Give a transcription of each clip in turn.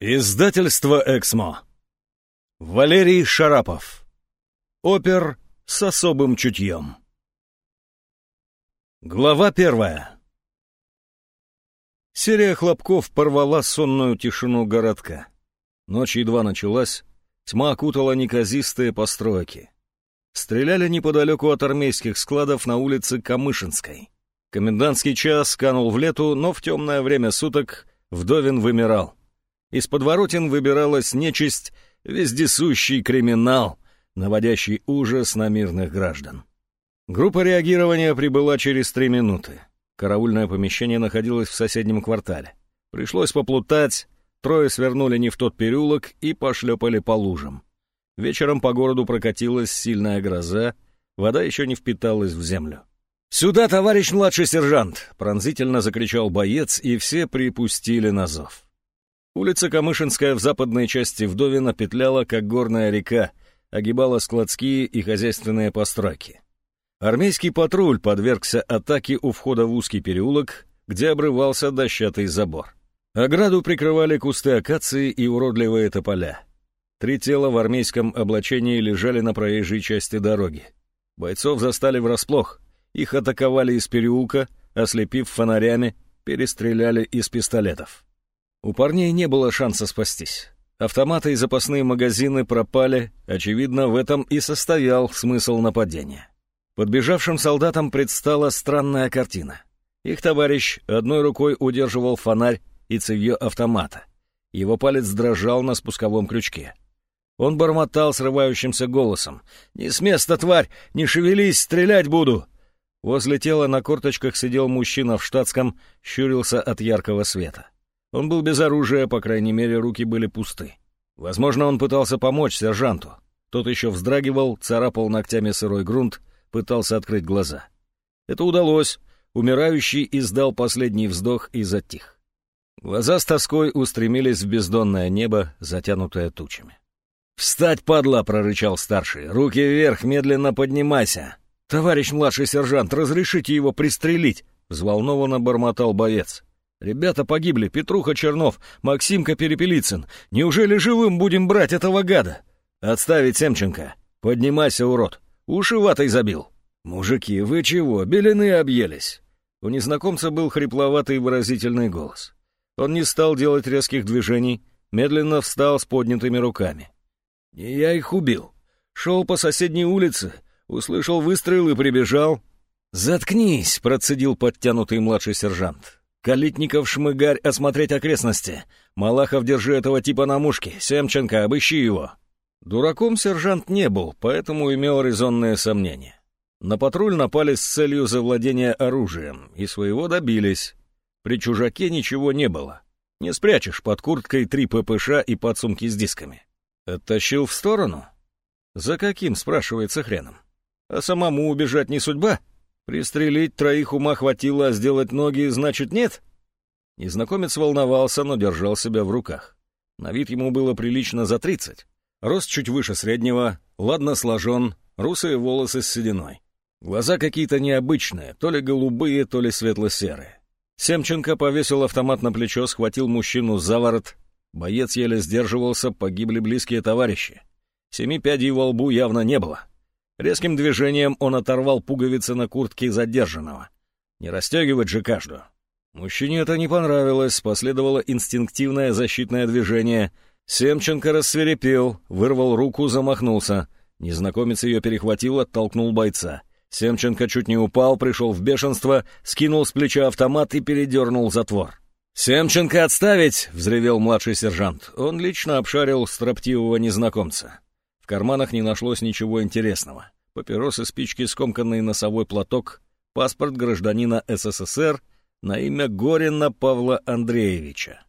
Издательство «Эксмо». Валерий Шарапов. Опер с особым чутьем. Глава первая. Серия хлопков порвала сонную тишину городка. Ночь едва началась, тьма окутала неказистые постройки. Стреляли неподалеку от армейских складов на улице Камышинской. Комендантский час канул в лету, но в темное время суток Вдовин вымирал. Из подворотен выбиралась нечисть, вездесущий криминал, наводящий ужас на мирных граждан. Группа реагирования прибыла через три минуты. Караульное помещение находилось в соседнем квартале. Пришлось поплутать, трое свернули не в тот переулок и пошлепали по лужам. Вечером по городу прокатилась сильная гроза, вода еще не впиталась в землю. «Сюда, товарищ младший сержант!» — пронзительно закричал боец, и все припустили на зов. Улица Камышинская в западной части Вдовина петляла, как горная река, огибала складские и хозяйственные постройки. Армейский патруль подвергся атаке у входа в узкий переулок, где обрывался дощатый забор. Ограду прикрывали кусты акации и уродливые тополя. Три тела в армейском облачении лежали на проезжей части дороги. Бойцов застали врасплох. Их атаковали из переулка, ослепив фонарями, перестреляли из пистолетов. У парней не было шанса спастись. Автоматы и запасные магазины пропали, очевидно, в этом и состоял смысл нападения. Подбежавшим солдатам предстала странная картина. Их товарищ одной рукой удерживал фонарь и цевье автомата. Его палец дрожал на спусковом крючке. Он бормотал срывающимся голосом. «Не с места, тварь! Не шевелись, стрелять буду!» Возле тела на корточках сидел мужчина в штатском, щурился от яркого света. Он был без оружия, по крайней мере, руки были пусты. Возможно, он пытался помочь сержанту. Тот еще вздрагивал, царапал ногтями сырой грунт, пытался открыть глаза. Это удалось. Умирающий издал последний вздох и затих. Глаза с тоской устремились в бездонное небо, затянутое тучами. «Встать, падла!» — прорычал старший. «Руки вверх, медленно поднимайся!» «Товарищ младший сержант, разрешите его пристрелить!» — взволнованно бормотал боец. Ребята погибли, Петруха Чернов, Максимка Перепелицын. Неужели живым будем брать этого гада? Отставить Семченко. Поднимайся, урод. Уши ватой забил. Мужики, вы чего, белины объелись? У незнакомца был хрипловатый выразительный голос. Он не стал делать резких движений, медленно встал с поднятыми руками. Не я их убил. Шел по соседней улице, услышал выстрел и прибежал. «Заткнись!» — процедил подтянутый младший сержант. Калитников, Шмыгарь, осмотреть окрестности. Малахов, держи этого типа на мушке. Семченко, обыщи его». Дураком сержант не был, поэтому имел резонные сомнения. На патруль напали с целью завладения оружием, и своего добились. При чужаке ничего не было. Не спрячешь под курткой три ППШ и подсумки с дисками. Оттащил в сторону? За каким, спрашивается хреном? А самому убежать не судьба? Пристрелить троих ума хватило, а сделать ноги, значит, нет? Незнакомец волновался, но держал себя в руках. На вид ему было прилично за тридцать. Рост чуть выше среднего, ладно сложен, русые волосы с сединой. Глаза какие-то необычные, то ли голубые, то ли светло-серые. Семченко повесил автомат на плечо, схватил мужчину за ворот. Боец еле сдерживался, погибли близкие товарищи. Семи пядей во лбу явно не было. Резким движением он оторвал пуговицы на куртке задержанного. Не расстегивать же каждую. Мужчине это не понравилось, последовало инстинктивное защитное движение. Семченко рассверепел, вырвал руку, замахнулся. Незнакомец ее перехватил, оттолкнул бойца. Семченко чуть не упал, пришел в бешенство, скинул с плеча автомат и передернул затвор. «Семченко отставить!» — взревел младший сержант. Он лично обшарил строптивого незнакомца карманах не нашлось ничего интересного. Папиросы, спички, скомканный носовой платок, паспорт гражданина СССР на имя Горина Павла Андреевича.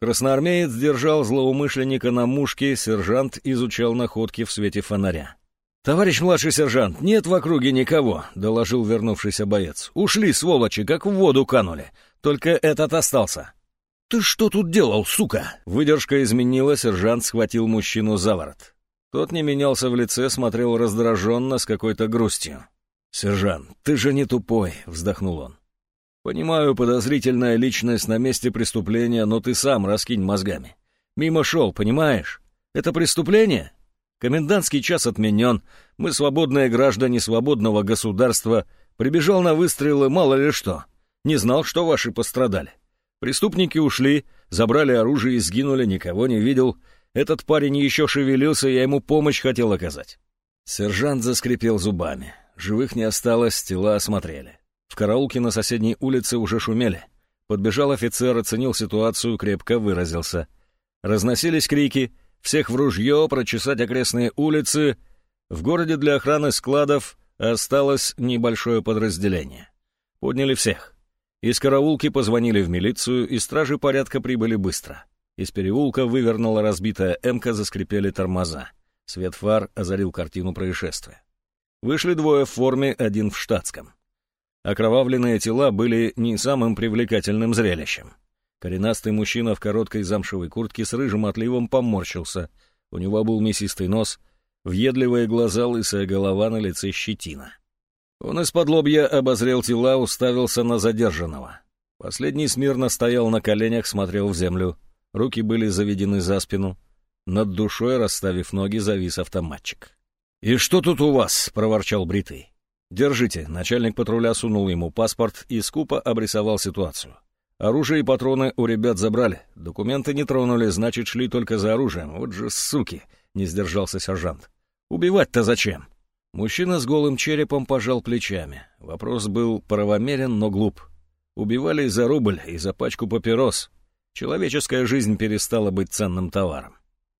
Красноармеец держал злоумышленника на мушке, сержант изучал находки в свете фонаря. «Товарищ младший сержант, нет в округе никого», — доложил вернувшийся боец. «Ушли, сволочи, как в воду канули. Только этот остался». «Ты что тут делал, сука?» Выдержка изменила, сержант схватил мужчину за ворот. Тот не менялся в лице, смотрел раздраженно, с какой-то грустью. «Сержант, ты же не тупой», — вздохнул он. «Понимаю, подозрительная личность на месте преступления, но ты сам раскинь мозгами. Мимо шел, понимаешь? Это преступление? Комендантский час отменен. Мы свободные граждане свободного государства. Прибежал на выстрелы, мало ли что. Не знал, что ваши пострадали. Преступники ушли, забрали оружие и сгинули, никого не видел. Этот парень еще шевелился, я ему помощь хотел оказать. Сержант заскрипел зубами. Живых не осталось, тела осмотрели. В караулке на соседней улице уже шумели. Подбежал офицер, оценил ситуацию, крепко выразился. Разносились крики «Всех в ружье, прочесать окрестные улицы!» В городе для охраны складов осталось небольшое подразделение. Подняли всех. Из караулки позвонили в милицию, и стражи порядка прибыли быстро. Из переулка вывернула разбитая «Эмка», заскрипели тормоза. Свет фар озарил картину происшествия. Вышли двое в форме, один в штатском. Окровавленные тела были не самым привлекательным зрелищем. Коренастый мужчина в короткой замшевой куртке с рыжим отливом поморщился. У него был мясистый нос, въедливые глаза, лысая голова, на лице щетина. Он из-под лобья обозрел тела, уставился на задержанного. Последний смирно стоял на коленях, смотрел в землю. Руки были заведены за спину. Над душой, расставив ноги, завис автоматчик. «И что тут у вас?» — проворчал Бритый. «Держите». Начальник патруля сунул ему паспорт и скупо обрисовал ситуацию. Оружие и патроны у ребят забрали. Документы не тронули, значит, шли только за оружием. Вот же суки! — не сдержался сержант. «Убивать-то зачем?» Мужчина с голым черепом пожал плечами. Вопрос был правомерен, но глуп. Убивали и за рубль, и за пачку папирос. Человеческая жизнь перестала быть ценным товаром.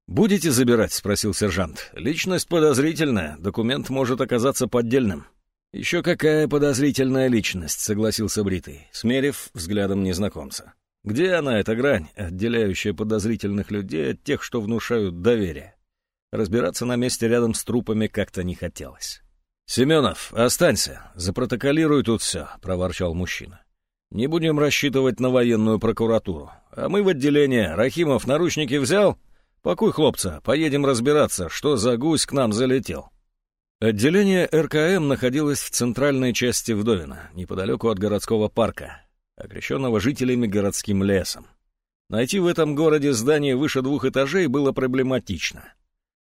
«Будете забирать?» — спросил сержант. «Личность подозрительная, документ может оказаться поддельным». «Еще какая подозрительная личность», — согласился Бритый, смерив взглядом незнакомца. «Где она, эта грань, отделяющая подозрительных людей от тех, что внушают доверие?» Разбираться на месте рядом с трупами как-то не хотелось. «Семенов, останься, запротоколируй тут все», — проворчал мужчина. «Не будем рассчитывать на военную прокуратуру. А мы в отделение. Рахимов наручники взял? Пакуй, хлопца, поедем разбираться, что за гусь к нам залетел». Отделение РКМ находилось в центральной части Вдовина, неподалеку от городского парка, окрещенного жителями городским лесом. Найти в этом городе здание выше двух этажей было проблематично.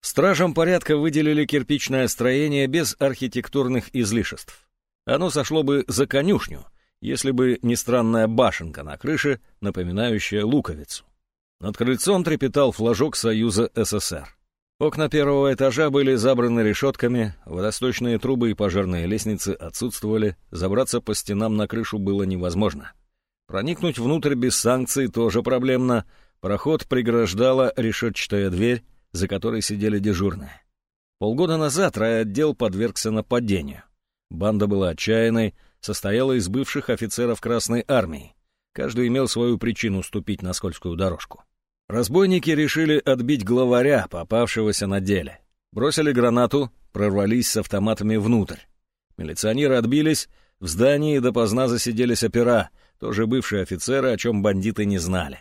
Стражам порядка выделили кирпичное строение без архитектурных излишеств. Оно сошло бы за конюшню, если бы не странная башенка на крыше, напоминающая луковицу. Над крыльцом трепетал флажок Союза СССР. Окна первого этажа были забраны решетками, водосточные трубы и пожарные лестницы отсутствовали, забраться по стенам на крышу было невозможно. Проникнуть внутрь без санкций тоже проблемно, проход преграждала решетчатая дверь, за которой сидели дежурные. Полгода назад райотдел подвергся нападению. Банда была отчаянной, состояла из бывших офицеров Красной Армии. Каждый имел свою причину ступить на скользкую дорожку. Разбойники решили отбить главаря, попавшегося на деле. Бросили гранату, прорвались с автоматами внутрь. Милиционеры отбились, в здании допоздна засиделись опера, тоже бывшие офицеры, о чем бандиты не знали.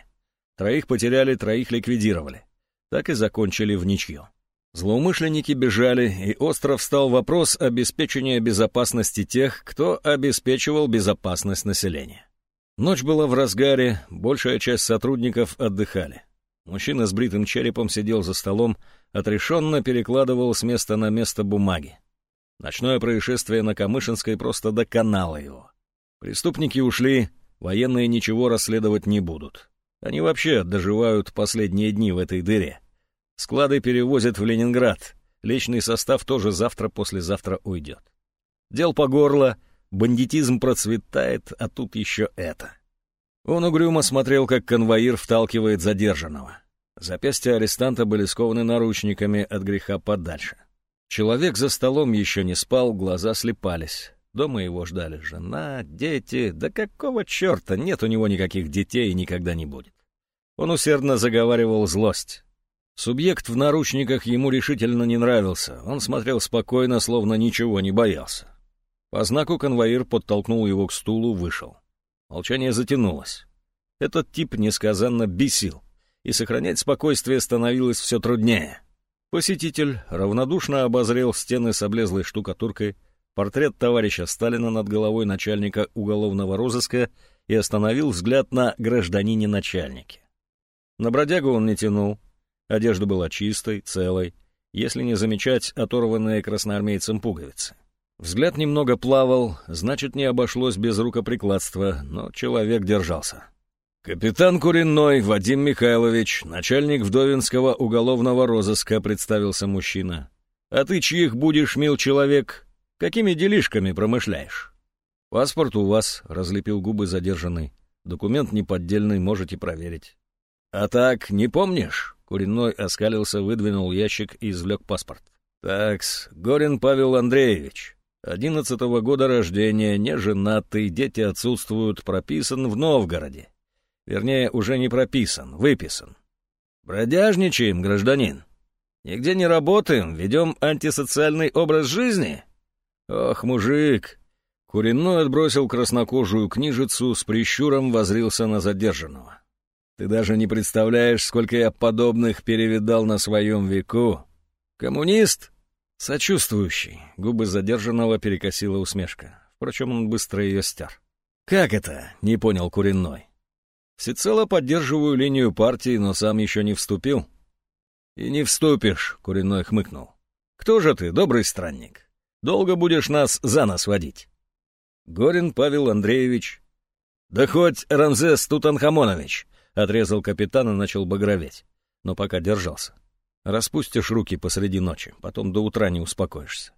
Троих потеряли, троих ликвидировали так и закончили в ничью. Злоумышленники бежали, и остро встал вопрос обеспечения безопасности тех, кто обеспечивал безопасность населения. Ночь была в разгаре, большая часть сотрудников отдыхали. Мужчина с бритым черепом сидел за столом, отрешенно перекладывал с места на место бумаги. Ночное происшествие на Камышинской просто доконало его. Преступники ушли, военные ничего расследовать не будут. Они вообще доживают последние дни в этой дыре. Склады перевозят в Ленинград. Личный состав тоже завтра-послезавтра уйдет. Дел по горло, бандитизм процветает, а тут еще это. Он угрюмо смотрел, как конвоир вталкивает задержанного. Запястья арестанта были скованы наручниками от греха подальше. Человек за столом еще не спал, глаза слепались. Дома его ждали жена, дети. Да какого черта, нет у него никаких детей и никогда не будет. Он усердно заговаривал злость. Субъект в наручниках ему решительно не нравился. Он смотрел спокойно, словно ничего не боялся. По знаку конвоир подтолкнул его к стулу, вышел. Молчание затянулось. Этот тип несказанно бесил, и сохранять спокойствие становилось все труднее. Посетитель равнодушно обозрел стены с облезлой штукатуркой, портрет товарища Сталина над головой начальника уголовного розыска и остановил взгляд на гражданине-начальнике. На бродягу он не тянул, Одежда была чистой, целой, если не замечать оторванные красноармейцем пуговицы. Взгляд немного плавал, значит, не обошлось без рукоприкладства, но человек держался. «Капитан Куренной Вадим Михайлович, начальник Вдовинского уголовного розыска», — представился мужчина. «А ты чьих будешь, мил человек? Какими делишками промышляешь?» «Паспорт у вас», — разлепил губы задержанный. «Документ неподдельный, можете проверить». «А так, не помнишь?» Куриной оскалился, выдвинул ящик и извлек паспорт. «Такс, Горин Павел Андреевич. Одиннадцатого года рождения, не женатый, дети отсутствуют, прописан в Новгороде. Вернее, уже не прописан, выписан. Бродяжничаем, гражданин. Нигде не работаем, ведем антисоциальный образ жизни? Ох, мужик!» Куриной отбросил краснокожую книжицу, с прищуром возрился на задержанного. Ты даже не представляешь, сколько я подобных перевидал на своем веку. Коммунист? Сочувствующий. Губы задержанного перекосила усмешка. Впрочем, он быстро ее стер. «Как это?» — не понял Куриной. «Всецело поддерживаю линию партии, но сам еще не вступил». «И не вступишь», — Куриной хмыкнул. «Кто же ты, добрый странник? Долго будешь нас за нас водить?» Горин Павел Андреевич. «Да хоть Рамзес Тутанхамонович, Отрезал капитан и начал багроветь, но пока держался. Распустишь руки посреди ночи, потом до утра не успокоишься.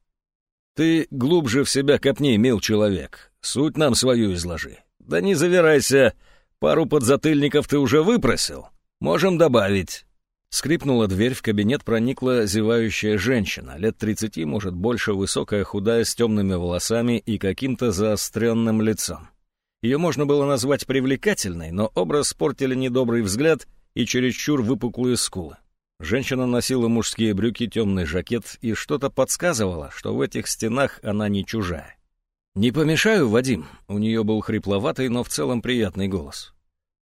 Ты глубже в себя копни, мил человек. Суть нам свою изложи. Да не завирайся, пару подзатыльников ты уже выпросил. Можем добавить. Скрипнула дверь, в кабинет проникла зевающая женщина, лет тридцати, может, больше, высокая, худая, с темными волосами и каким-то заостренным лицом. Ее можно было назвать привлекательной, но образ портили недобрый взгляд и чересчур выпуклые скулы. Женщина носила мужские брюки, темный жакет и что-то подсказывало, что в этих стенах она не чужая. «Не помешаю, Вадим?» — у нее был хрипловатый, но в целом приятный голос.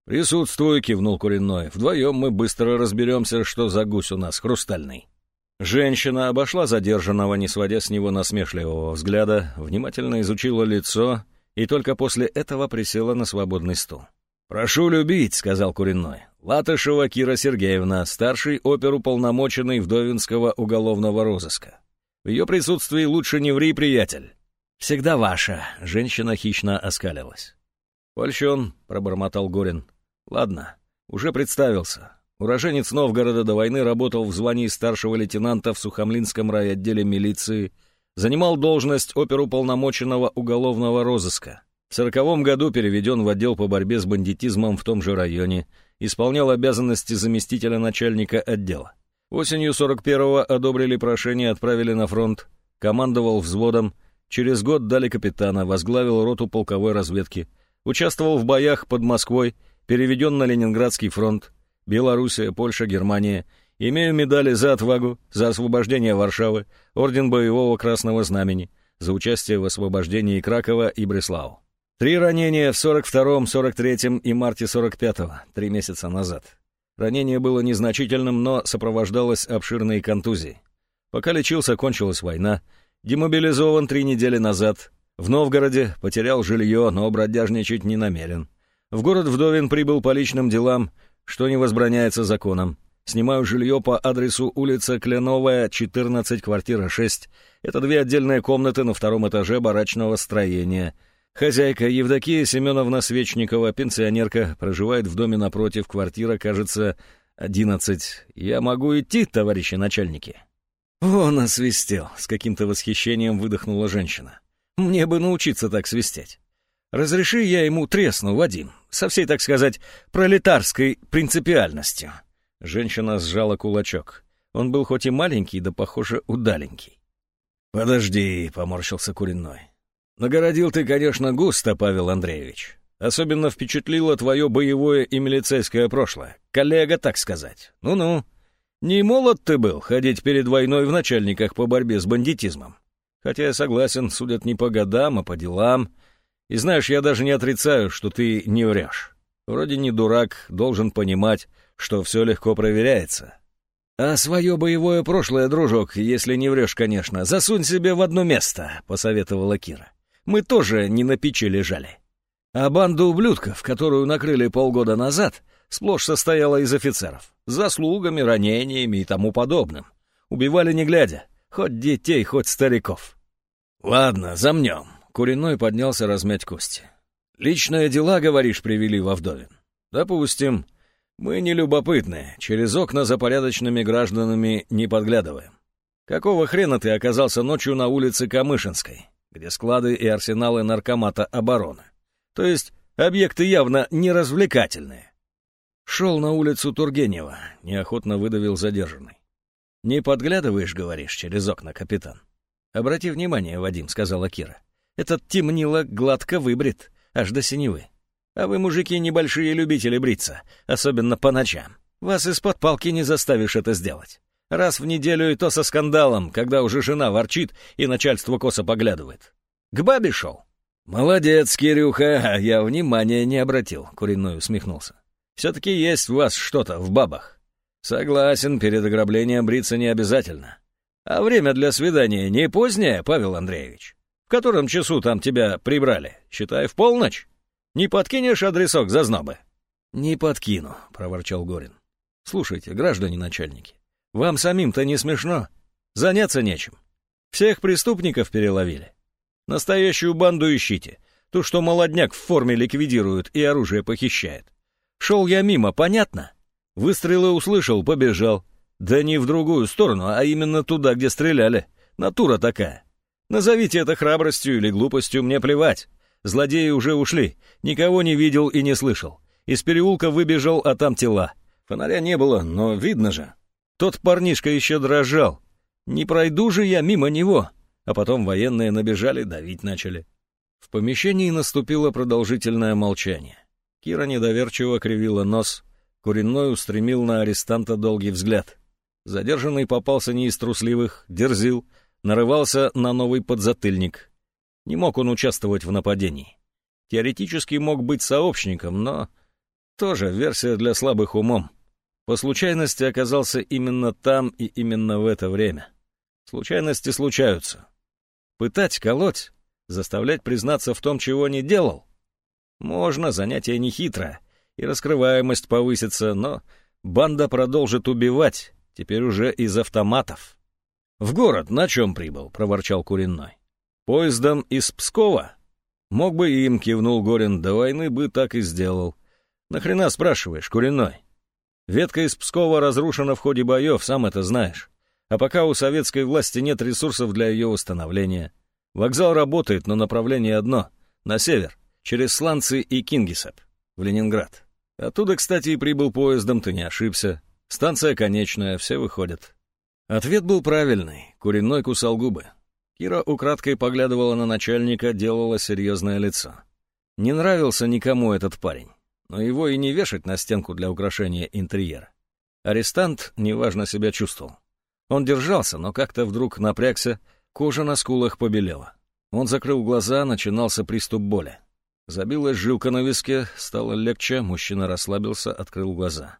«Присутствую», — кивнул Куриной. «Вдвоем мы быстро разберемся, что за гусь у нас хрустальный». Женщина обошла задержанного, не сводя с него насмешливого взгляда, внимательно изучила лицо — и только после этого присела на свободный стул. «Прошу любить», — сказал Куриной. «Латышева Кира Сергеевна, старший оперуполномоченный Вдовинского уголовного розыска. В ее присутствии лучше не ври, приятель». «Всегда ваша», — женщина хищно оскалилась. «Польщен», — пробормотал Горин. «Ладно, уже представился. Уроженец Новгорода до войны работал в звании старшего лейтенанта в Сухомлинском райотделе милиции — Занимал должность оперуполномоченного уголовного розыска. В сороковом году переведен в отдел по борьбе с бандитизмом в том же районе, исполнял обязанности заместителя начальника отдела. Осенью 41-го одобрили прошение, отправили на фронт, командовал взводом, через год дали капитана, возглавил роту полковой разведки, участвовал в боях под Москвой, переведен на Ленинградский фронт, Белоруссия, Польша, Германия — Имею медали за отвагу, за освобождение Варшавы, орден боевого красного знамени, за участие в освобождении Кракова и Бреслау. Три ранения в 42-м, 43-м и марте 45-го, три месяца назад. Ранение было незначительным, но сопровождалось обширной контузией. Пока лечился, кончилась война. Демобилизован три недели назад. В Новгороде потерял жилье, но бродяжничать не намерен. В город Вдовин прибыл по личным делам, что не возбраняется законом. Снимаю жилье по адресу улица Кленовая, 14, квартира 6. Это две отдельные комнаты на втором этаже барачного строения. Хозяйка Евдокия Семеновна Свечникова, пенсионерка, проживает в доме напротив, квартира, кажется, 11. Я могу идти, товарищи начальники?» «Вон освистел!» — с каким-то восхищением выдохнула женщина. «Мне бы научиться так свистеть. Разреши я ему тресну, Вадим, со всей, так сказать, пролетарской принципиальностью». Женщина сжала кулачок. Он был хоть и маленький, да, похоже, удаленький. «Подожди», — поморщился Куриной. «Нагородил ты, конечно, густо, Павел Андреевич. Особенно впечатлило твое боевое и милицейское прошлое. Коллега, так сказать. Ну-ну. Не молод ты был ходить перед войной в начальниках по борьбе с бандитизмом. Хотя я согласен, судят не по годам, а по делам. И знаешь, я даже не отрицаю, что ты не врешь. Вроде не дурак, должен понимать, что все легко проверяется. «А свое боевое прошлое, дружок, если не врешь, конечно, засунь себе в одно место», — посоветовала Кира. «Мы тоже не на печи лежали. А банду ублюдков, которую накрыли полгода назад, сплошь состояла из офицеров, с заслугами, ранениями и тому подобным. Убивали не глядя, хоть детей, хоть стариков. «Ладно, замнем», — Куриной поднялся размять кости. «Личные дела, говоришь, привели во Вдовин. Допустим, мы не любопытные, через окна за порядочными гражданами не подглядываем. Какого хрена ты оказался ночью на улице Камышинской, где склады и арсеналы наркомата обороны? То есть объекты явно не развлекательные. Шел на улицу Тургенева, неохотно выдавил задержанный. «Не подглядываешь, говоришь, через окна, капитан?» «Обрати внимание, Вадим», — сказала Кира. «Этот темнило гладко выбрит, аж до синевы. А вы, мужики, небольшие любители бриться, особенно по ночам. Вас из-под палки не заставишь это сделать. Раз в неделю и то со скандалом, когда уже жена ворчит и начальство косо поглядывает. К бабе шел?» «Молодец, Кирюха, а я внимания не обратил», — Куриной усмехнулся. «Все-таки есть в вас что-то в бабах. Согласен, перед ограблением бриться не обязательно. А время для свидания не позднее, Павел Андреевич? В котором часу там тебя прибрали? Считай, в полночь?» Не подкинешь адресок за знобы?» «Не подкину», — проворчал Горин. «Слушайте, граждане начальники, вам самим-то не смешно? Заняться нечем. Всех преступников переловили. Настоящую банду ищите, ту, что молодняк в форме ликвидирует и оружие похищает. Шел я мимо, понятно? Выстрелы услышал, побежал. Да не в другую сторону, а именно туда, где стреляли. Натура такая. Назовите это храбростью или глупостью, мне плевать. Злодеи уже ушли, никого не видел и не слышал. Из переулка выбежал, а там тела. Фонаря не было, но видно же. Тот парнишка еще дрожал. Не пройду же я мимо него. А потом военные набежали, давить начали. В помещении наступило продолжительное молчание. Кира недоверчиво кривила нос. Куриной устремил на арестанта долгий взгляд. Задержанный попался не из трусливых, дерзил, нарывался на новый подзатыльник. Не мог он участвовать в нападении. Теоретически мог быть сообщником, но тоже версия для слабых умом. По случайности оказался именно там и именно в это время. Случайности случаются. Пытать, колоть, заставлять признаться в том, чего не делал. Можно, занятие нехитрое, и раскрываемость повысится, но банда продолжит убивать, теперь уже из автоматов. «В город на чем прибыл?» — проворчал Куриной. Поездом из Пскова? Мог бы им, кивнул Горин, до войны бы так и сделал. Нахрена спрашиваешь, Куриной? Ветка из Пскова разрушена в ходе боев, сам это знаешь. А пока у советской власти нет ресурсов для ее восстановления. Вокзал работает, но направление одно — на север, через Сланцы и Кингисепп, в Ленинград. Оттуда, кстати, и прибыл поездом, ты не ошибся. Станция конечная, все выходят. Ответ был правильный, Куриной кусал губы. Кира украдкой поглядывала на начальника, делала серьезное лицо. Не нравился никому этот парень, но его и не вешать на стенку для украшения интерьера. Арестант неважно себя чувствовал. Он держался, но как-то вдруг напрягся, кожа на скулах побелела. Он закрыл глаза, начинался приступ боли. Забилась жилка на виске, стало легче, мужчина расслабился, открыл глаза.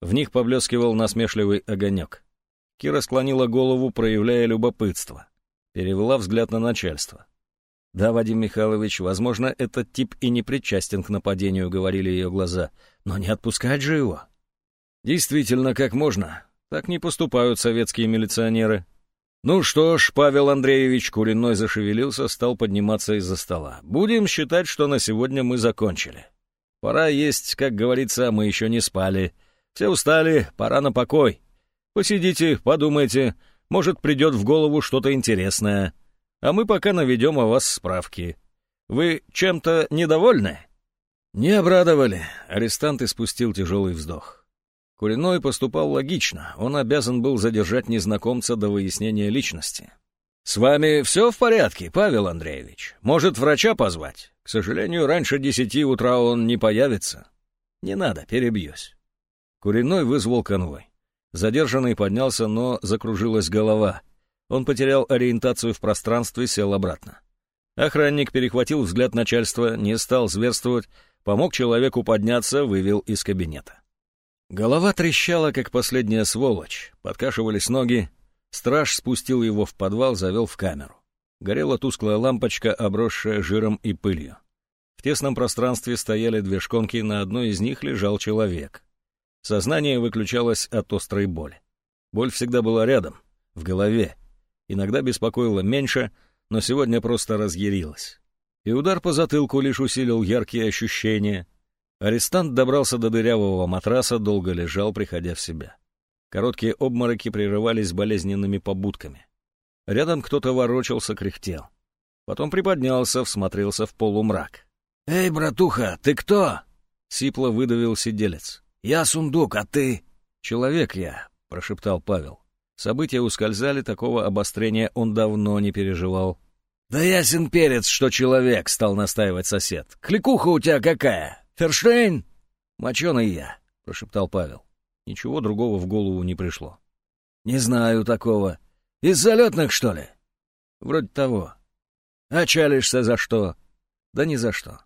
В них поблескивал насмешливый огонек. Кира склонила голову, проявляя любопытство. Перевела взгляд на начальство. «Да, Вадим Михайлович, возможно, этот тип и не причастен к нападению», — говорили ее глаза. «Но не отпускать же его». «Действительно, как можно? Так не поступают советские милиционеры». «Ну что ж, Павел Андреевич Куриной зашевелился, стал подниматься из-за стола. Будем считать, что на сегодня мы закончили. Пора есть, как говорится, мы еще не спали. Все устали, пора на покой. Посидите, подумайте, может, придет в голову что-то интересное. А мы пока наведем о вас справки. Вы чем-то недовольны?» «Не обрадовали», — арестант испустил тяжелый вздох. Куриной поступал логично, он обязан был задержать незнакомца до выяснения личности. «С вами все в порядке, Павел Андреевич? Может, врача позвать? К сожалению, раньше десяти утра он не появится». «Не надо, перебьюсь». Куриной вызвал конвой. Задержанный поднялся, но закружилась голова. Он потерял ориентацию в пространстве, сел обратно. Охранник перехватил взгляд начальства, не стал зверствовать, помог человеку подняться, вывел из кабинета. Голова трещала, как последняя сволочь, подкашивались ноги. Страж спустил его в подвал, завел в камеру. Горела тусклая лампочка, обросшая жиром и пылью. В тесном пространстве стояли две шконки, на одной из них лежал человек. Сознание выключалось от острой боли. Боль всегда была рядом, в голове. Иногда беспокоила меньше, но сегодня просто разъярилась. И удар по затылку лишь усилил яркие ощущения. Арестант добрался до дырявого матраса, долго лежал, приходя в себя. Короткие обмороки прерывались болезненными побудками. Рядом кто-то ворочался, кряхтел. Потом приподнялся, всмотрелся в полумрак. «Эй, братуха, ты кто?» — сипло выдавил сиделец. «Я сундук, а ты?» «Человек я», — прошептал Павел. События ускользали, такого обострения он давно не переживал. «Да ясен перец, что человек», — стал настаивать сосед. «Кликуха у тебя какая? Ферштейн?» «Моченый я», — прошептал Павел. Ничего другого в голову не пришло. «Не знаю такого. Из залетных, что ли?» «Вроде того». «А чалишься за что?» «Да ни за что».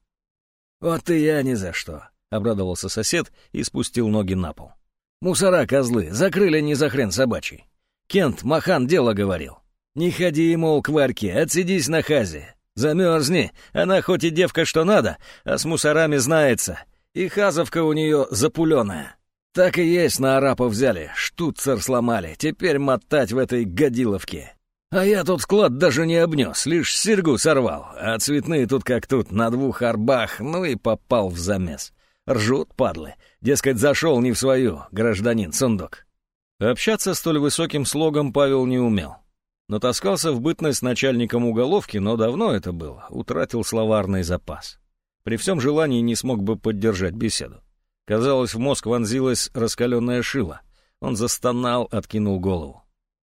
«Вот и я ни за что», — обрадовался сосед и спустил ноги на пол. «Мусора, козлы, закрыли не за хрен собачий. Кент Махан дело говорил. Не ходи, мол, к Варьке, отсидись на хазе. Замерзни, она хоть и девка что надо, а с мусорами знается. И хазовка у нее запуленная. Так и есть, на арапа взяли, штуцер сломали, теперь мотать в этой годиловке. А я тут склад даже не обнес, лишь серьгу сорвал, а цветные тут как тут, на двух арбах, ну и попал в замес. Ржут, падлы, дескать, зашел не в свою, гражданин сундук. Общаться столь высоким слогом Павел не умел. Натаскался в бытность начальником уголовки, но давно это было, утратил словарный запас. При всем желании не смог бы поддержать беседу. Казалось, в мозг вонзилась раскаленная шила. Он застонал, откинул голову.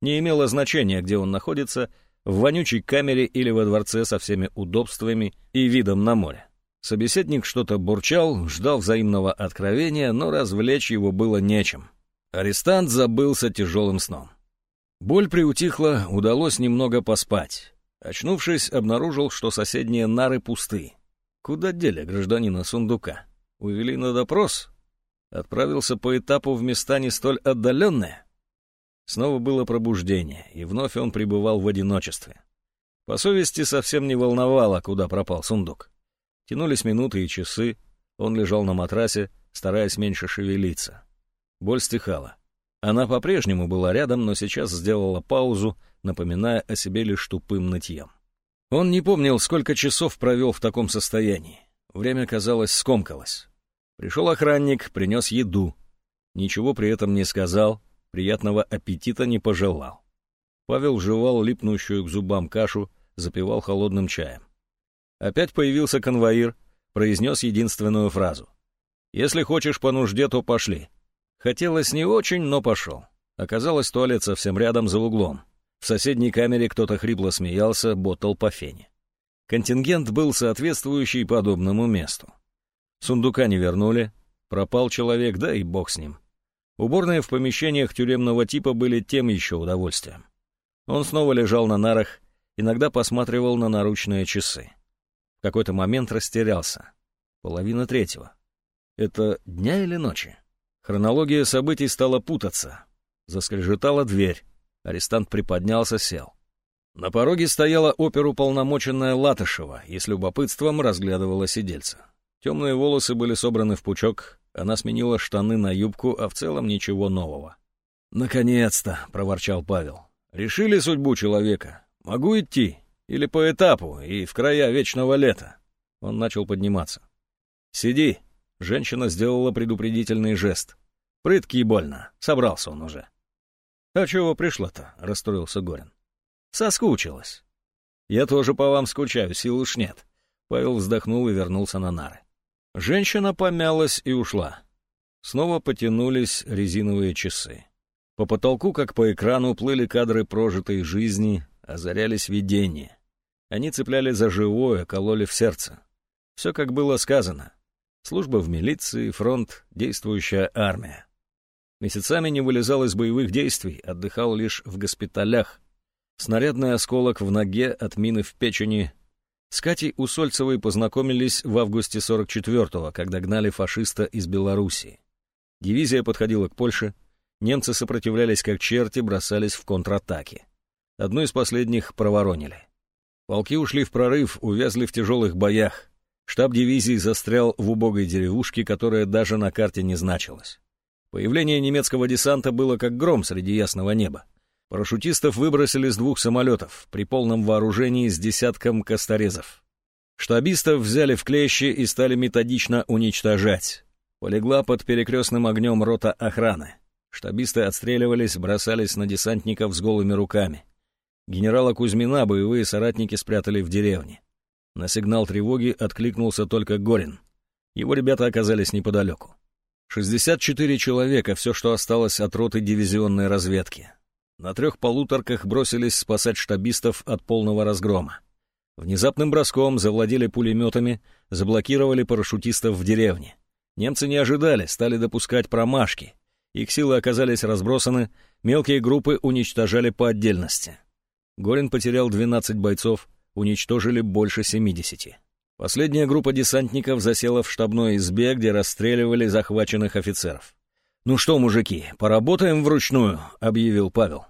Не имело значения, где он находится, в вонючей камере или во дворце со всеми удобствами и видом на море. Собеседник что-то бурчал, ждал взаимного откровения, но развлечь его было нечем. Арестант забылся тяжелым сном. Боль приутихла, удалось немного поспать. Очнувшись, обнаружил, что соседние нары пусты. Куда дели гражданина сундука? Увели на допрос? Отправился по этапу в места не столь отдаленные? Снова было пробуждение, и вновь он пребывал в одиночестве. По совести совсем не волновало, куда пропал сундук. Тянулись минуты и часы, он лежал на матрасе, стараясь меньше шевелиться. Боль стихала. Она по-прежнему была рядом, но сейчас сделала паузу, напоминая о себе лишь тупым нытьем. Он не помнил, сколько часов провел в таком состоянии. Время, казалось, скомкалось. Пришел охранник, принес еду. Ничего при этом не сказал, приятного аппетита не пожелал. Павел жевал липнущую к зубам кашу, запивал холодным чаем. Опять появился конвоир, произнес единственную фразу. «Если хочешь по нужде, то пошли». Хотелось не очень, но пошел. Оказалось, туалет совсем рядом за углом. В соседней камере кто-то хрипло смеялся, ботал по фене. Контингент был соответствующий подобному месту. Сундука не вернули, пропал человек, да и бог с ним. Уборные в помещениях тюремного типа были тем еще удовольствием. Он снова лежал на нарах, иногда посматривал на наручные часы. В какой-то момент растерялся. Половина третьего. Это дня или ночи? Хронология событий стала путаться. Заскрежетала дверь. Арестант приподнялся, сел. На пороге стояла оперуполномоченная Латышева и с любопытством разглядывала сидельца. Темные волосы были собраны в пучок, она сменила штаны на юбку, а в целом ничего нового. «Наконец-то!» — проворчал Павел. «Решили судьбу человека. Могу идти? Или по этапу, и в края вечного лета?» Он начал подниматься. «Сиди!» — женщина сделала предупредительный жест. «Прытки и больно. Собрался он уже». «А чего пришло-то?» — расстроился Горин. «Соскучилась». «Я тоже по вам скучаю, сил уж нет». Павел вздохнул и вернулся на нары. Женщина помялась и ушла. Снова потянулись резиновые часы. По потолку, как по экрану, плыли кадры прожитой жизни, озарялись видения. Они цепляли за живое, кололи в сердце. Все, как было сказано. Служба в милиции, фронт, действующая армия. Месяцами не вылезал из боевых действий, отдыхал лишь в госпиталях. Снарядный осколок в ноге от мины в печени с Катей Усольцевой познакомились в августе 44-го, когда гнали фашиста из Белоруссии. Дивизия подходила к Польше, немцы сопротивлялись как черти, бросались в контратаки. Одну из последних проворонили. Полки ушли в прорыв, увязли в тяжелых боях. Штаб дивизии застрял в убогой деревушке, которая даже на карте не значилась. Появление немецкого десанта было как гром среди ясного неба. Парашютистов выбросили с двух самолетов при полном вооружении с десятком косторезов. Штабистов взяли в клещи и стали методично уничтожать. Полегла под перекрестным огнем рота охраны. Штабисты отстреливались, бросались на десантников с голыми руками. Генерала Кузьмина боевые соратники спрятали в деревне. На сигнал тревоги откликнулся только Горин. Его ребята оказались неподалеку. 64 человека — все, что осталось от роты дивизионной разведки. На трех полуторках бросились спасать штабистов от полного разгрома. Внезапным броском завладели пулеметами, заблокировали парашютистов в деревне. Немцы не ожидали, стали допускать промашки. Их силы оказались разбросаны, мелкие группы уничтожали по отдельности. Горин потерял 12 бойцов, уничтожили больше 70. Последняя группа десантников засела в штабной избе, где расстреливали захваченных офицеров. «Ну что, мужики, поработаем вручную», — объявил Павел.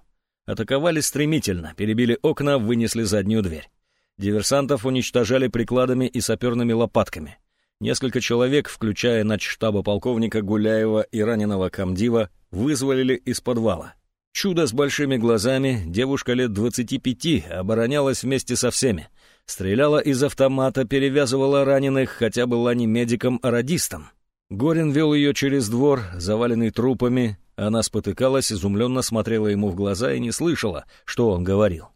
Атаковали стремительно, перебили окна, вынесли заднюю дверь. Диверсантов уничтожали прикладами и саперными лопатками. Несколько человек, включая начштаба полковника Гуляева и раненого комдива, вызволили из подвала. Чудо с большими глазами, девушка лет 25, оборонялась вместе со всеми. Стреляла из автомата, перевязывала раненых, хотя была не медиком, а радистом. Горин вел ее через двор, заваленный трупами. Она спотыкалась, изумленно смотрела ему в глаза и не слышала, что он говорил.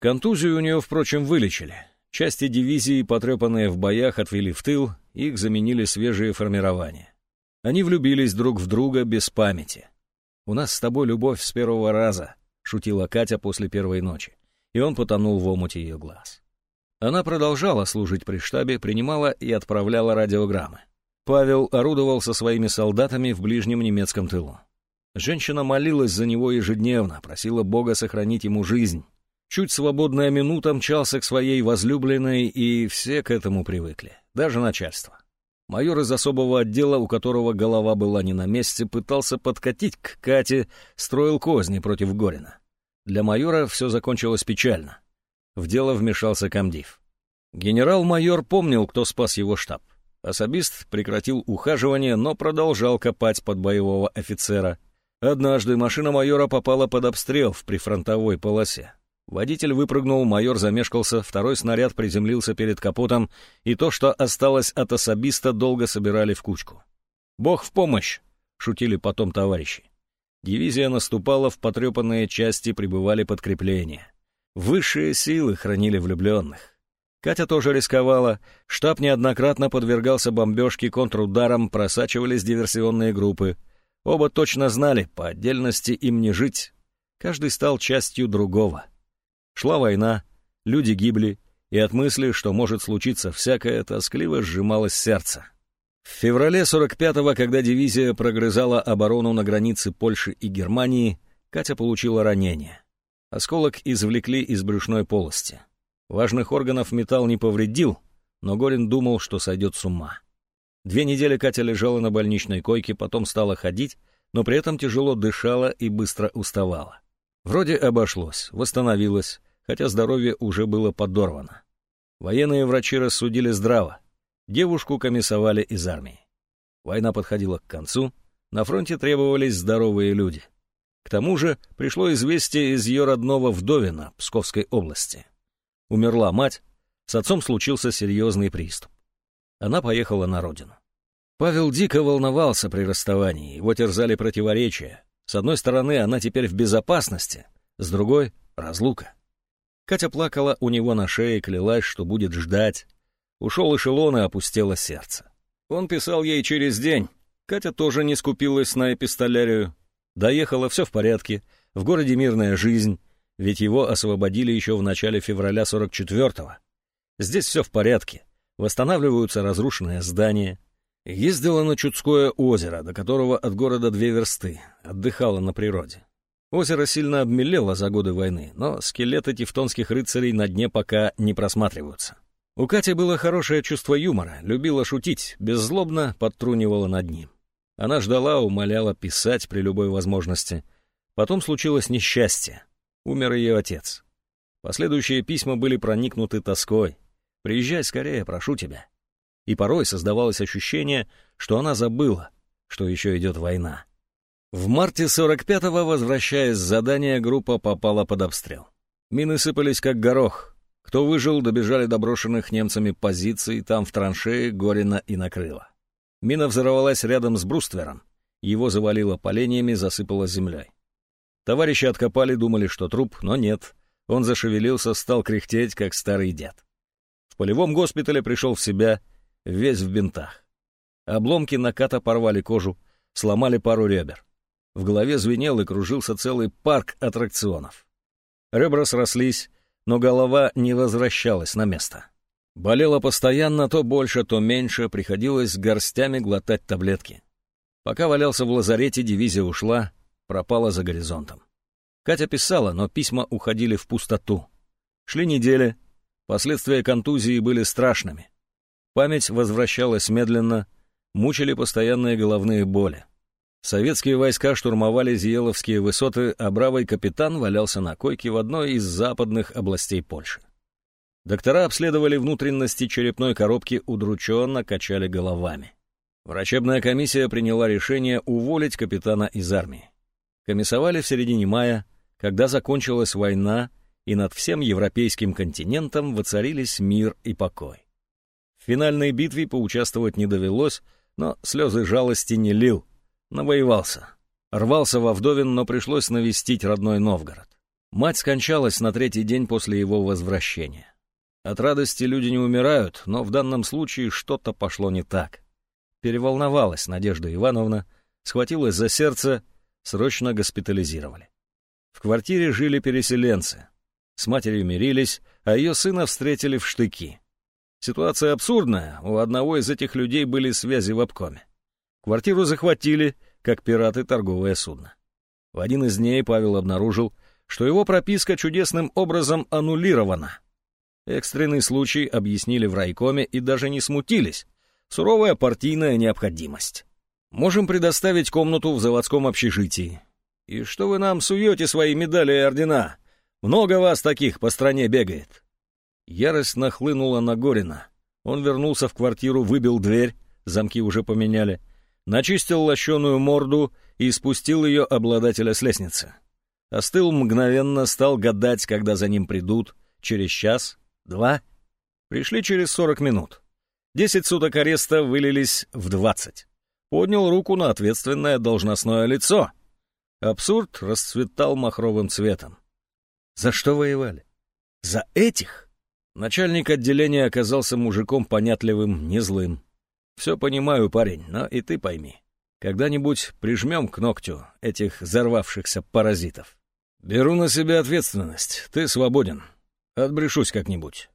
Контузию у нее, впрочем, вылечили. Части дивизии, потрепанные в боях, отвели в тыл, их заменили свежие формирования. Они влюбились друг в друга без памяти. «У нас с тобой любовь с первого раза», — шутила Катя после первой ночи, и он потонул в омуте ее глаз. Она продолжала служить при штабе, принимала и отправляла радиограммы. Павел орудовал со своими солдатами в ближнем немецком тылу. Женщина молилась за него ежедневно, просила Бога сохранить ему жизнь. Чуть свободная минута мчался к своей возлюбленной, и все к этому привыкли, даже начальство. Майор из особого отдела, у которого голова была не на месте, пытался подкатить к Кате, строил козни против Горина. Для майора все закончилось печально. В дело вмешался комдив. Генерал-майор помнил, кто спас его штаб. Особист прекратил ухаживание, но продолжал копать под боевого офицера. Однажды машина майора попала под обстрел в прифронтовой полосе. Водитель выпрыгнул, майор замешкался, второй снаряд приземлился перед капотом, и то, что осталось от особиста, долго собирали в кучку. «Бог в помощь!» — шутили потом товарищи. Дивизия наступала, в потрепанные части прибывали подкрепления. Высшие силы хранили влюбленных. Катя тоже рисковала. Штаб неоднократно подвергался бомбежке, контрударам, просачивались диверсионные группы. Оба точно знали, по отдельности им не жить. Каждый стал частью другого. Шла война, люди гибли, и от мысли, что может случиться всякое, тоскливо сжималось сердце. В феврале 45-го, когда дивизия прогрызала оборону на границе Польши и Германии, Катя получила ранение. Осколок извлекли из брюшной полости. Важных органов металл не повредил, но Горин думал, что сойдет с ума. Две недели Катя лежала на больничной койке, потом стала ходить, но при этом тяжело дышала и быстро уставала. Вроде обошлось, восстановилась, хотя здоровье уже было подорвано. Военные врачи рассудили здраво. Девушку комиссовали из армии. Война подходила к концу, на фронте требовались здоровые люди. К тому же пришло известие из ее родного Вдовина, Псковской области. Умерла мать, с отцом случился серьезный приступ. Она поехала на родину. Павел дико волновался при расставании, его терзали противоречия, с одной стороны, она теперь в безопасности, с другой — разлука. Катя плакала у него на шее, клялась, что будет ждать. Ушел эшелон и опустело сердце. Он писал ей через день. Катя тоже не скупилась на эпистолярию. Доехала, все в порядке. В городе мирная жизнь, ведь его освободили еще в начале февраля 44-го. Здесь все в порядке. Восстанавливаются разрушенные здания, Ездила на Чудское озеро, до которого от города две версты, отдыхала на природе. Озеро сильно обмелело за годы войны, но скелеты тевтонских рыцарей на дне пока не просматриваются. У Кати было хорошее чувство юмора, любила шутить, беззлобно подтрунивала над ним. Она ждала, умоляла писать при любой возможности. Потом случилось несчастье. Умер ее отец. Последующие письма были проникнуты тоской. «Приезжай скорее, прошу тебя». И порой создавалось ощущение, что она забыла, что еще идет война. В марте 45-го, возвращаясь с задания, группа попала под обстрел. Мины сыпались как горох. Кто выжил, добежали до брошенных немцами позиций, там в траншее Горина и накрыло. Мина взорвалась рядом с бруствером. Его завалило поленьями, засыпало землей. Товарищи откопали, думали, что труп, но нет. Он зашевелился, стал кряхтеть, как старый дед. В полевом госпитале пришел в себя, весь в бинтах. Обломки наката порвали кожу, сломали пару ребер. В голове звенел и кружился целый парк аттракционов. Ребра срослись, но голова не возвращалась на место. Болело постоянно, то больше, то меньше, приходилось горстями глотать таблетки. Пока валялся в лазарете, дивизия ушла, пропала за горизонтом. Катя писала, но письма уходили в пустоту. Шли недели, последствия контузии были страшными. Память возвращалась медленно, мучили постоянные головные боли. Советские войска штурмовали Зиеловские высоты, а бравый капитан валялся на койке в одной из западных областей Польши. Доктора обследовали внутренности черепной коробки, удрученно качали головами. Врачебная комиссия приняла решение уволить капитана из армии. Комиссовали в середине мая, когда закончилась война, и над всем европейским континентом воцарились мир и покой. В финальной битве поучаствовать не довелось, но слезы жалости не лил, навоевался. Рвался во Вдовин, но пришлось навестить родной Новгород. Мать скончалась на третий день после его возвращения. От радости люди не умирают, но в данном случае что-то пошло не так. Переволновалась Надежда Ивановна, схватилась за сердце, срочно госпитализировали. В квартире жили переселенцы. С матерью мирились, а ее сына встретили в штыки. Ситуация абсурдная, у одного из этих людей были связи в обкоме. Квартиру захватили, как пираты торговое судно. В один из дней Павел обнаружил, что его прописка чудесным образом аннулирована. Экстренный случай объяснили в райкоме и даже не смутились. Суровая партийная необходимость. Можем предоставить комнату в заводском общежитии. И что вы нам суете свои медали и ордена? Много вас таких по стране бегает. Ярость нахлынула на Горина. Он вернулся в квартиру, выбил дверь, замки уже поменяли, начистил лощеную морду и спустил ее обладателя с лестницы. Остыл мгновенно, стал гадать, когда за ним придут, через час, два. Пришли через сорок минут. Десять суток ареста вылились в двадцать. Поднял руку на ответственное должностное лицо. Абсурд расцветал махровым цветом. За что воевали? За этих? Начальник отделения оказался мужиком понятливым, не злым. Все понимаю, парень, но и ты пойми. Когда-нибудь прижмем к ногтю этих взорвавшихся паразитов. Беру на себя ответственность, ты свободен. Отбрешусь как-нибудь.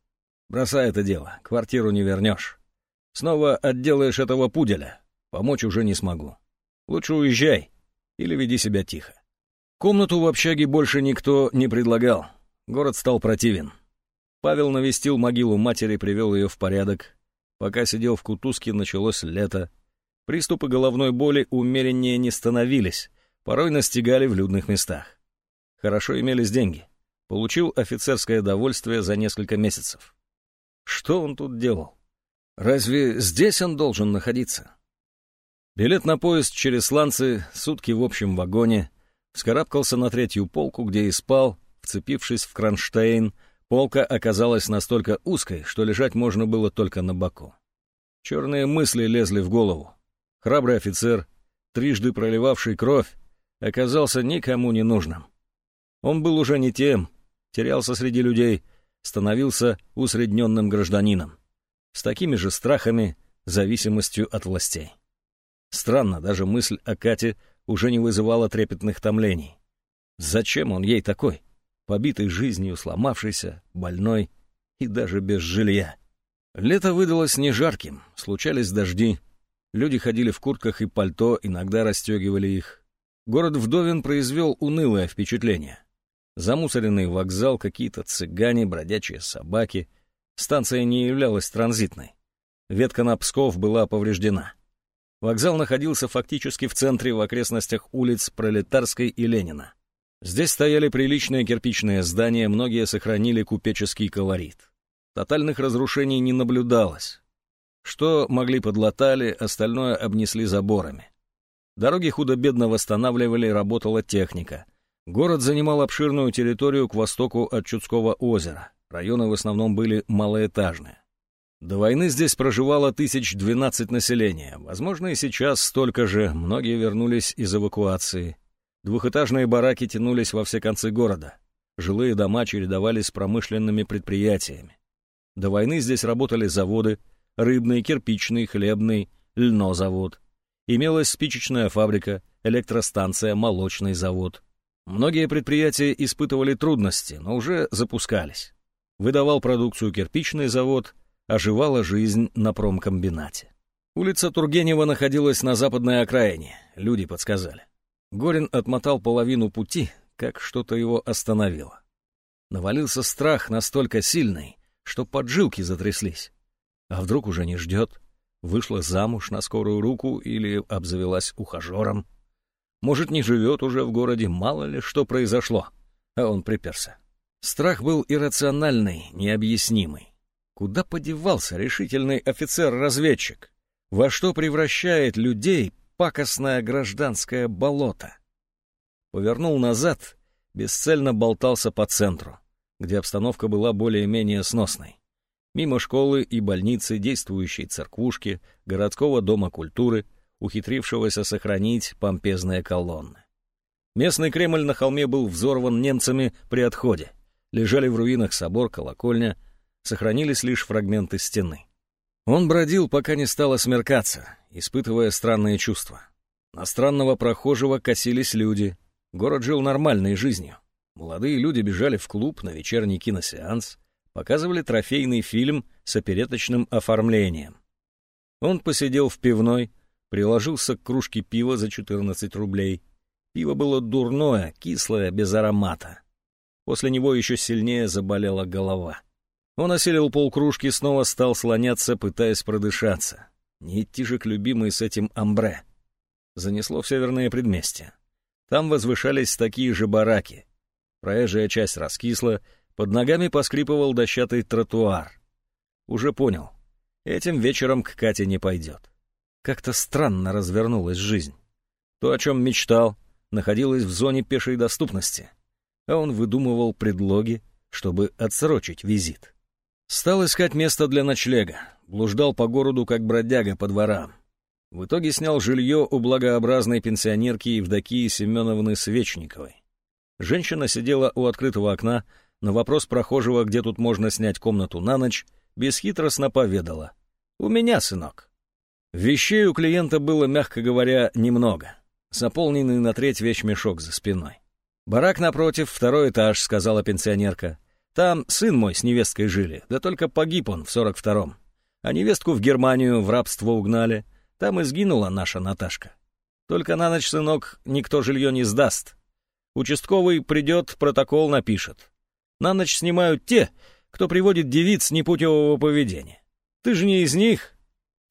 Бросай это дело, квартиру не вернешь. Снова отделаешь этого пуделя, помочь уже не смогу. Лучше уезжай или веди себя тихо. Комнату в общаге больше никто не предлагал. Город стал противен. Павел навестил могилу матери, привел ее в порядок. Пока сидел в кутузке, началось лето. Приступы головной боли умереннее не становились, порой настигали в людных местах. Хорошо имелись деньги. Получил офицерское довольствие за несколько месяцев. Что он тут делал? Разве здесь он должен находиться? Билет на поезд через сланцы, сутки в общем вагоне, вскарабкался на третью полку, где и спал, вцепившись в кронштейн, Полка оказалась настолько узкой, что лежать можно было только на боку. Черные мысли лезли в голову. Храбрый офицер, трижды проливавший кровь, оказался никому не нужным. Он был уже не тем, терялся среди людей, становился усредненным гражданином, с такими же страхами, зависимостью от властей. Странно, даже мысль о Кате уже не вызывала трепетных томлений. Зачем он ей такой? Побитый жизнью, сломавшийся, больной и даже без жилья. Лето выдалось не жарким, случались дожди. Люди ходили в куртках и пальто, иногда расстегивали их. Город Вдовин произвел унылое впечатление. Замусоренный вокзал, какие-то цыгане, бродячие собаки. Станция не являлась транзитной. Ветка на Псков была повреждена. Вокзал находился фактически в центре в окрестностях улиц Пролетарской и Ленина. Здесь стояли приличные кирпичные здания, многие сохранили купеческий колорит. Тотальных разрушений не наблюдалось. Что могли подлатали, остальное обнесли заборами. Дороги худо-бедно восстанавливали, работала техника. Город занимал обширную территорию к востоку от Чудского озера. Районы в основном были малоэтажные. До войны здесь проживало тысяч двенадцать населения. Возможно, и сейчас столько же. Многие вернулись из эвакуации. Двухэтажные бараки тянулись во все концы города. Жилые дома чередовались с промышленными предприятиями. До войны здесь работали заводы, рыбный, кирпичный, хлебный, льнозавод. Имелась спичечная фабрика, электростанция, молочный завод. Многие предприятия испытывали трудности, но уже запускались. Выдавал продукцию кирпичный завод, оживала жизнь на промкомбинате. Улица Тургенева находилась на западной окраине, люди подсказали. Горин отмотал половину пути, как что-то его остановило. Навалился страх настолько сильный, что поджилки затряслись. А вдруг уже не ждет? Вышла замуж на скорую руку или обзавелась ухажером? Может, не живет уже в городе, мало ли что произошло. А он приперся. Страх был иррациональный, необъяснимый. Куда подевался решительный офицер-разведчик? Во что превращает людей пакостное гражданское болото? Повернул назад, бесцельно болтался по центру где обстановка была более-менее сносной. Мимо школы и больницы, действующей церквушки, городского дома культуры, ухитрившегося сохранить помпезные колонны. Местный Кремль на холме был взорван немцами при отходе. Лежали в руинах собор, колокольня, сохранились лишь фрагменты стены. Он бродил, пока не стало смеркаться, испытывая странные чувства. На странного прохожего косились люди. Город жил нормальной жизнью. Молодые люди бежали в клуб на вечерний киносеанс, показывали трофейный фильм с опереточным оформлением. Он посидел в пивной, приложился к кружке пива за 14 рублей. Пиво было дурное, кислое, без аромата. После него еще сильнее заболела голова. Он осилил полкружки, снова стал слоняться, пытаясь продышаться. Не идти же к любимой с этим амбре. Занесло в северное предместье. Там возвышались такие же бараки, Проезжая часть раскисла, под ногами поскрипывал дощатый тротуар. Уже понял, этим вечером к Кате не пойдет. Как-то странно развернулась жизнь. То, о чем мечтал, находилось в зоне пешей доступности, а он выдумывал предлоги, чтобы отсрочить визит. Стал искать место для ночлега, блуждал по городу как бродяга по дворам. В итоге снял жилье у благообразной пенсионерки Евдокии Семеновны Свечниковой. Женщина сидела у открытого окна, на вопрос прохожего, где тут можно снять комнату на ночь, бесхитростно поведала. «У меня, сынок». Вещей у клиента было, мягко говоря, немного. Заполненный на треть вещмешок за спиной. «Барак напротив, второй этаж», — сказала пенсионерка. «Там сын мой с невесткой жили, да только погиб он в сорок втором. А невестку в Германию в рабство угнали. Там и сгинула наша Наташка. Только на ночь, сынок, никто жилье не сдаст. Участковый придет, протокол напишет. На ночь снимают те, кто приводит девиц непутевого поведения. Ты же не из них.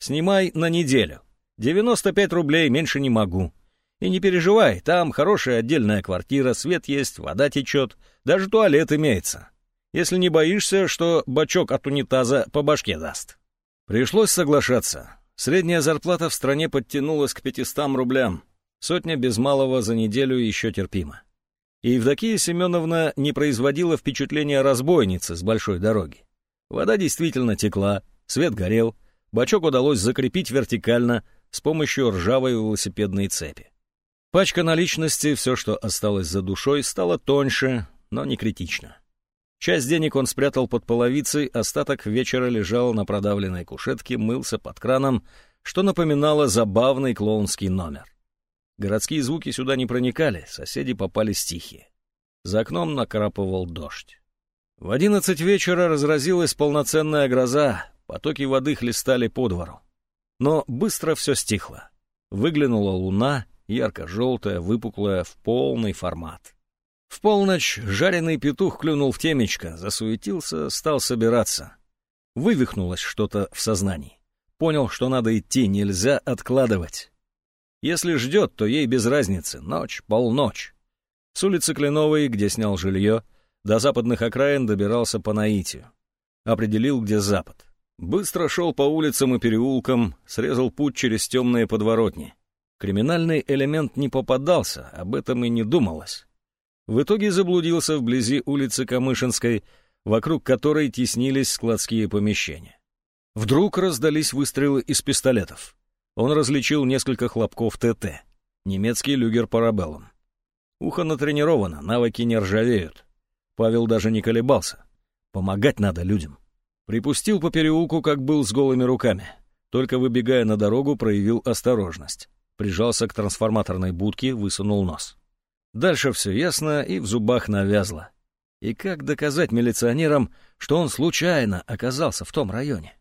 Снимай на неделю. 95 рублей меньше не могу. И не переживай, там хорошая отдельная квартира, свет есть, вода течет, даже туалет имеется. Если не боишься, что бачок от унитаза по башке даст. Пришлось соглашаться. Средняя зарплата в стране подтянулась к 500 рублям. Сотня без малого за неделю еще терпимо и Евдокия Семеновна не производила впечатления разбойницы с большой дороги. Вода действительно текла, свет горел, бачок удалось закрепить вертикально с помощью ржавой велосипедной цепи. Пачка наличности, все, что осталось за душой, стала тоньше, но не критично. Часть денег он спрятал под половицей, остаток вечера лежал на продавленной кушетке, мылся под краном, что напоминало забавный клоунский номер. Городские звуки сюда не проникали, соседи попали стихи. За окном накрапывал дождь. В одиннадцать вечера разразилась полноценная гроза, потоки воды хлестали по двору. Но быстро все стихло. Выглянула луна, ярко-желтая, выпуклая, в полный формат. В полночь жареный петух клюнул в темечко, засуетился, стал собираться. Вывихнулось что-то в сознании. Понял, что надо идти, нельзя откладывать. Если ждет, то ей без разницы, ночь, полночь. С улицы Кленовой, где снял жилье, до западных окраин добирался по наитию. Определил, где запад. Быстро шел по улицам и переулкам, срезал путь через темные подворотни. Криминальный элемент не попадался, об этом и не думалось. В итоге заблудился вблизи улицы Камышинской, вокруг которой теснились складские помещения. Вдруг раздались выстрелы из пистолетов. Он различил несколько хлопков ТТ. Немецкий люгер парабеллум. Ухо натренировано, навыки не ржавеют. Павел даже не колебался. Помогать надо людям. Припустил по переулку, как был с голыми руками. Только выбегая на дорогу, проявил осторожность. Прижался к трансформаторной будке, высунул нос. Дальше все ясно и в зубах навязло. И как доказать милиционерам, что он случайно оказался в том районе?